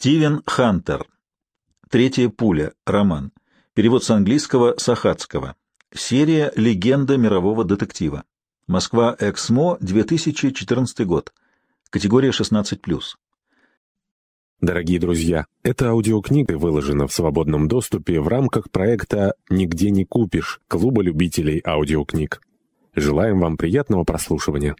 Стивен Хантер. Третья пуля. Роман. Перевод с английского Сахацкого. Серия «Легенда мирового детектива». Москва, Эксмо, 2014 год. Категория 16+. Дорогие друзья, эта аудиокнига выложена в свободном доступе в рамках проекта «Нигде не купишь» Клуба любителей аудиокниг. Желаем вам приятного прослушивания.